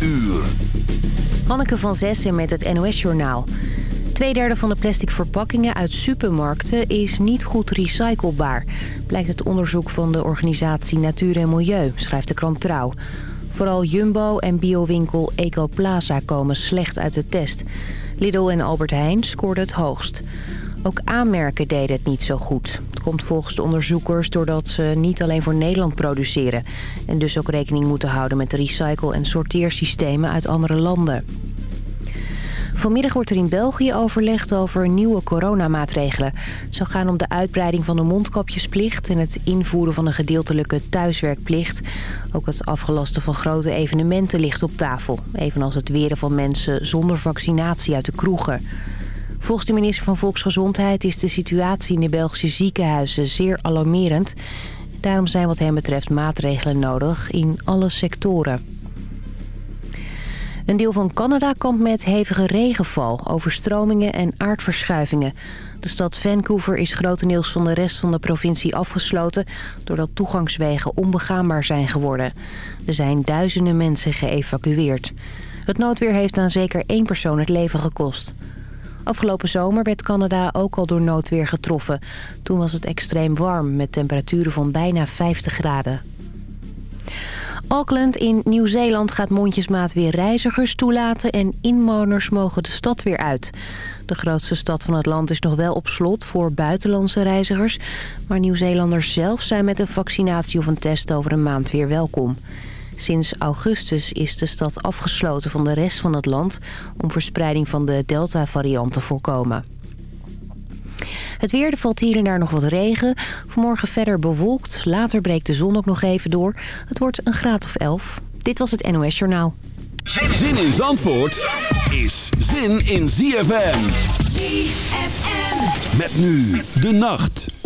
uur. Hanneke van Zessen met het NOS-journaal. Tweederde van de plastic verpakkingen uit supermarkten is niet goed recyclebaar. Blijkt het onderzoek van de organisatie Natuur en Milieu, schrijft de krant Trouw. Vooral Jumbo en biowinkel Ecoplaza komen slecht uit de test. Lidl en Albert Heijn scoorden het hoogst. Ook aanmerken deden het niet zo goed. Het komt volgens de onderzoekers doordat ze niet alleen voor Nederland produceren... en dus ook rekening moeten houden met de recycle- en sorteersystemen uit andere landen. Vanmiddag wordt er in België overlegd over nieuwe coronamaatregelen. Het zou gaan om de uitbreiding van de mondkapjesplicht... en het invoeren van een gedeeltelijke thuiswerkplicht. Ook het afgelasten van grote evenementen ligt op tafel. Evenals het weren van mensen zonder vaccinatie uit de kroegen. Volgens de minister van Volksgezondheid is de situatie in de Belgische ziekenhuizen zeer alarmerend. Daarom zijn wat hem betreft maatregelen nodig in alle sectoren. Een deel van Canada kampt met hevige regenval, overstromingen en aardverschuivingen. De stad Vancouver is grotendeels van de rest van de provincie afgesloten... doordat toegangswegen onbegaanbaar zijn geworden. Er zijn duizenden mensen geëvacueerd. Het noodweer heeft aan zeker één persoon het leven gekost. Afgelopen zomer werd Canada ook al door noodweer getroffen. Toen was het extreem warm met temperaturen van bijna 50 graden. Auckland in Nieuw-Zeeland gaat mondjesmaat weer reizigers toelaten... en inwoners mogen de stad weer uit. De grootste stad van het land is nog wel op slot voor buitenlandse reizigers... maar Nieuw-Zeelanders zelf zijn met een vaccinatie of een test over een maand weer welkom. Sinds augustus is de stad afgesloten van de rest van het land... om verspreiding van de Delta-variant te voorkomen. Het weer, er valt hier en daar nog wat regen. Vanmorgen verder bewolkt. Later breekt de zon ook nog even door. Het wordt een graad of 11. Dit was het NOS Journaal. Zin in Zandvoort is zin in ZFM. ZFM. Met nu de nacht.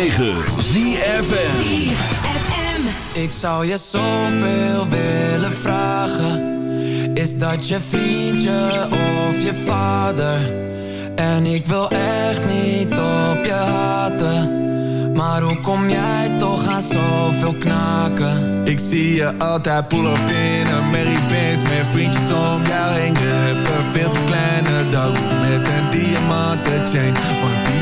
ZFM. Ik zou je zoveel willen vragen. Is dat je vriendje of je vader? En ik wil echt niet op je haten. Maar hoe kom jij toch aan zoveel knaken? Ik zie je altijd in een Mary Benz Met vriendjes om jou heen. Je hebt een veel te kleine dag Met een diamanten chain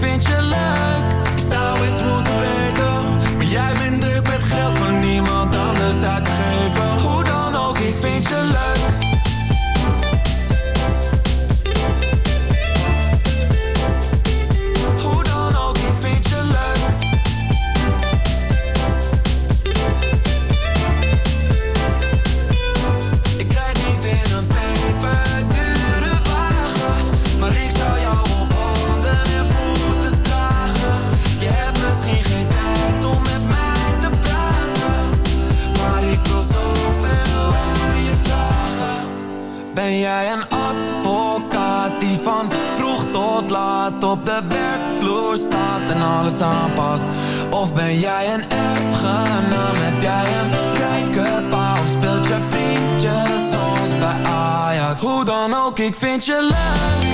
vind je leuk. Ik zou eens moeten weten Maar jij bent druk met geld van niemand anders uitgeven Hoe dan ook, ik vind je leuk. Dan ook, ik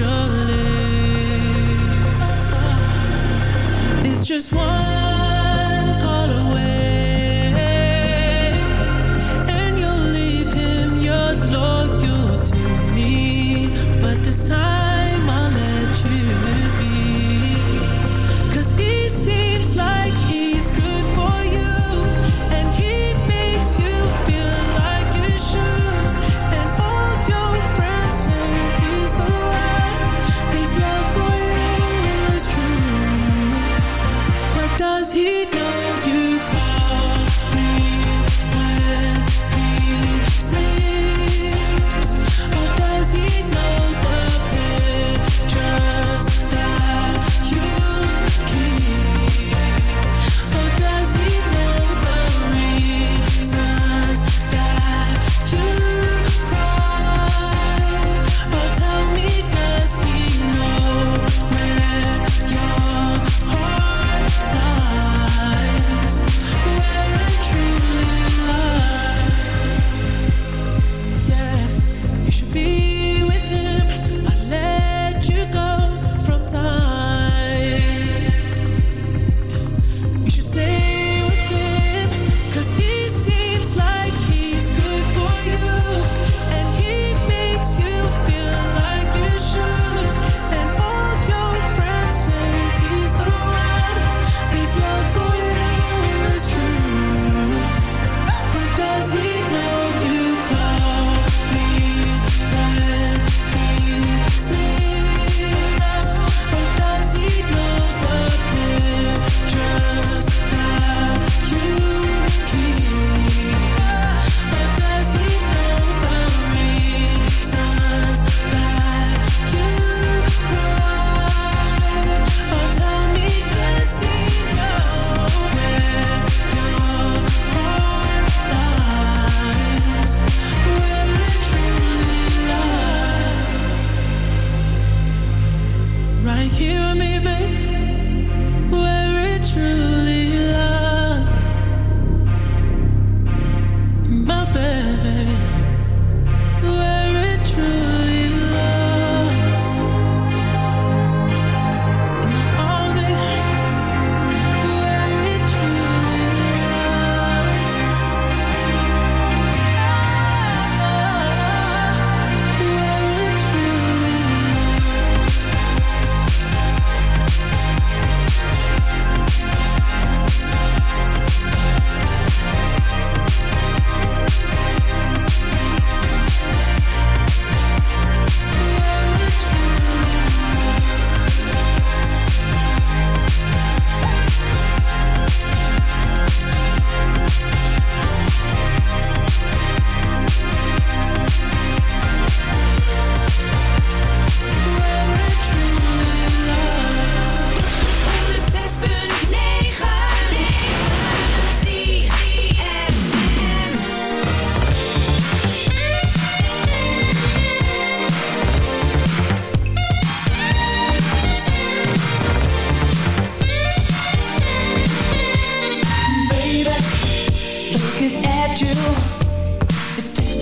initially.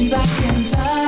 Me back in time.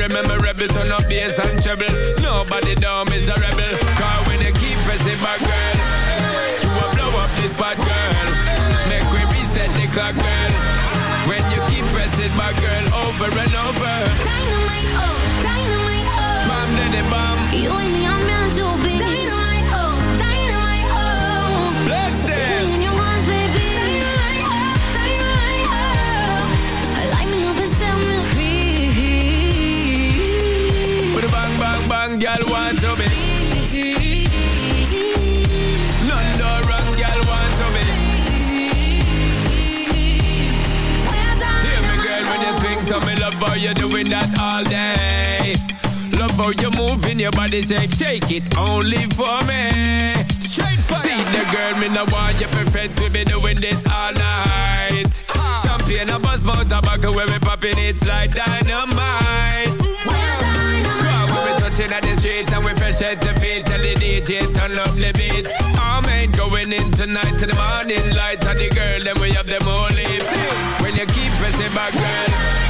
Very memorable, turn up bass and treble. Nobody down is a rebel. Cause when you keep pressing back, girl, you will blow up this spot, girl. Make we reset the clock, girl. When you keep pressing back, girl, over and over. How you're doing that all day. Love how you're moving your body shape, shake it only for me. Straight fire. See the girl, me no want you perfect, we be doing this all night. Uh-huh. Champagne, a buzz, mouth, tobacco, we popping it like dynamite. we're dynamite, Cause when we touching at the street and we fresh at the feet, tell the DJ turn up the beat. All men going in tonight to the morning light, and the girl then we have them all lips. When you keep pressing back, girl,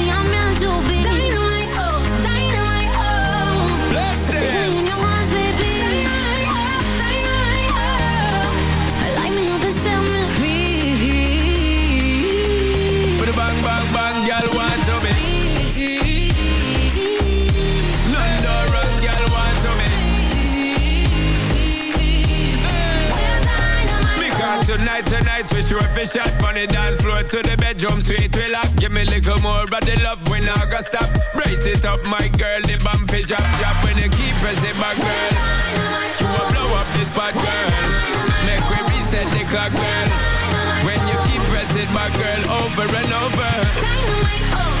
tonight we sure fi shot from the dance floor to the bedroom sweet we lock. Give me a little more of the love we not gonna stop. Brace it up, my girl, the bump fi drop, drop when you keep pressing my girl. You will blow up this spot, girl. Make we reset the clock, girl. When you keep pressing back, girl, over and over. dynamite, oh,